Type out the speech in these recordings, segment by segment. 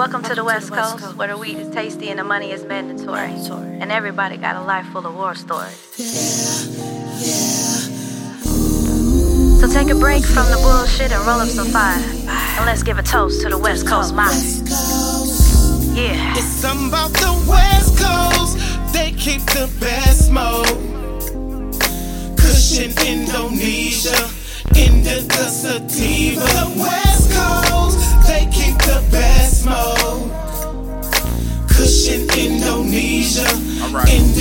Welcome to the West Coast, where the weed is tasty and the money is mandatory. And everybody got a life full of war stories. So take a break from the bullshit and roll up some fire. And let's give a toast to the West Coast Mafia. Yeah. It's something about the West Coast. They keep the best smoke. Cushion, Indonesia, indica sativa. The West Coast. They keep the best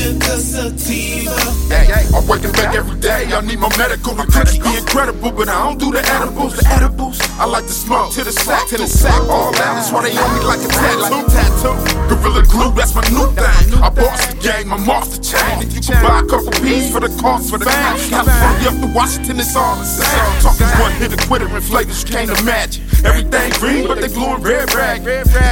indica sativa. Hey, I'm waking back every day. I need my medical. My cookie be incredible, but I don't do the edibles. The edibles, I like to smoke to the sack, to the sack. All out. That's why they own me like a tattoo. tattoo. Gorilla glue, that's my new thing. I boss the game, I'm off the chain. If you can buy a couple B's for the cost for the fame. California up to Washington, it's all the same. Talking one hit a quitter and flavors you can't imagine. Everything green, but they blue and red rag.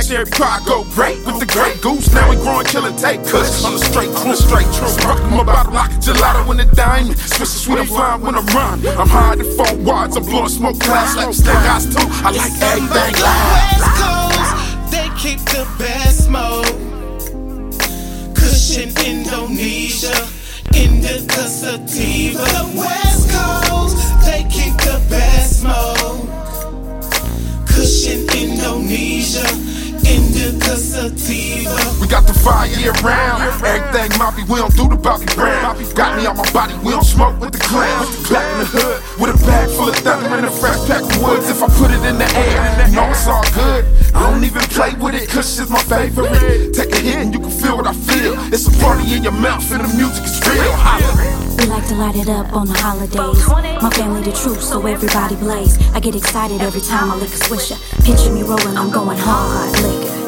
Cherry pie go great with the great goose. Now we growing Killa Tay kush on the straight, on the straight truth. Rockin' my bottle like a gelato in the diamond. The sweet, I'm flying when I run. I'm high in four watts, I'm blowing smoke clouds like snake eyes too. I like everything loud. West Coast, they keep the best smoke. Cushion, Indonesia, indica sativa. We got the fire year round. Everything moppy, we don't do the Bobby Brown. Got me on my body, we don't smoke with the clowns. Cause it's my favorite. Take a hit and you can feel what I feel. It's a party in your mouth and the music is real. Holla. We like to light it up on the holidays. My family the truth, so everybody blaze. I get excited every time I lick a swisher. Picture me rolling, I'm going hard, liquor.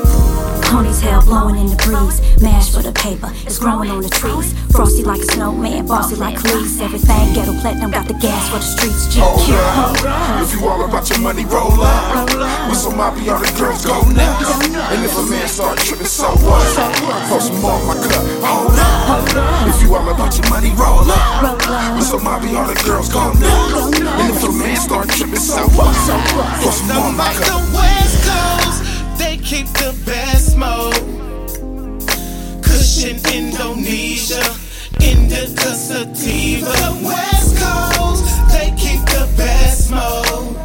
Pony's hair blowing in the breeze. Mash for the paper, it's growing on the trees. Frosty like a snowman, bossy like Cleese. Everything ghetto platinum, got the gas for the streets. Hold GQ. up. If you all about your money, roll up. With some moppy, all the girls go nuts. And if a man start tripping, so what? Pour some more in my cup. Hold up. If you all about your money, roll up. With some moppy, all the girls go nuts. And if a man start tripping, so what? Pour some more in Something my about the. West Coast, they keep the best Indonesia, indica sativa. The West Coast, they keep the best smoke.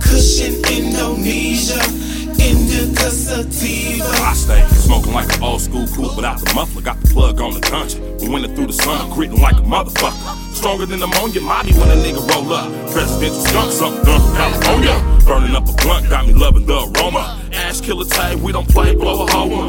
Cushion, Indonesia, indica sativa. I stay smoking like an old school coupe without the muffler. Got the plug on the country. We winning through the sun, gritting like a motherfucker. Stronger than ammonia, mommy when a nigga roll up. Presidential skunk, something done from California. Burning up a blunt, got me loving the aroma. Ash killer tag, we don't play, blow a hole.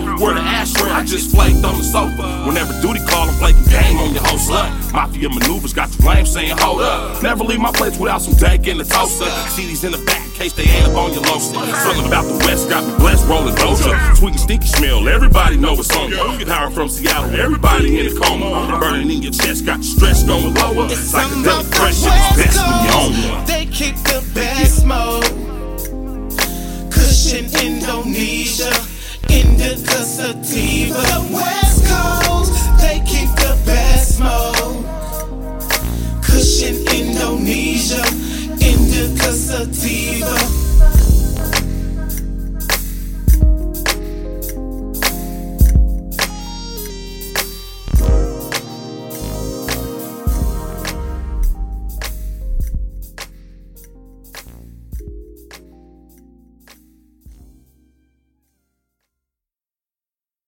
Just flaked on the sofa. Whenever duty call, I'm flaking game on your whole slut. Mafia maneuvers got the flame saying, hold up. Never leave my place without some dank in the toaster. CDs in the back in case they ain't up on your low. Something about the West got me blessed, rolling doja. And stinky smell, everybody know it's on you. Power from Seattle, everybody in a coma. Burning in your chest, got the stress going lower. It's like a Something The West Coast, they keep the best smoke. Cushion, Indonesia, indica sativa.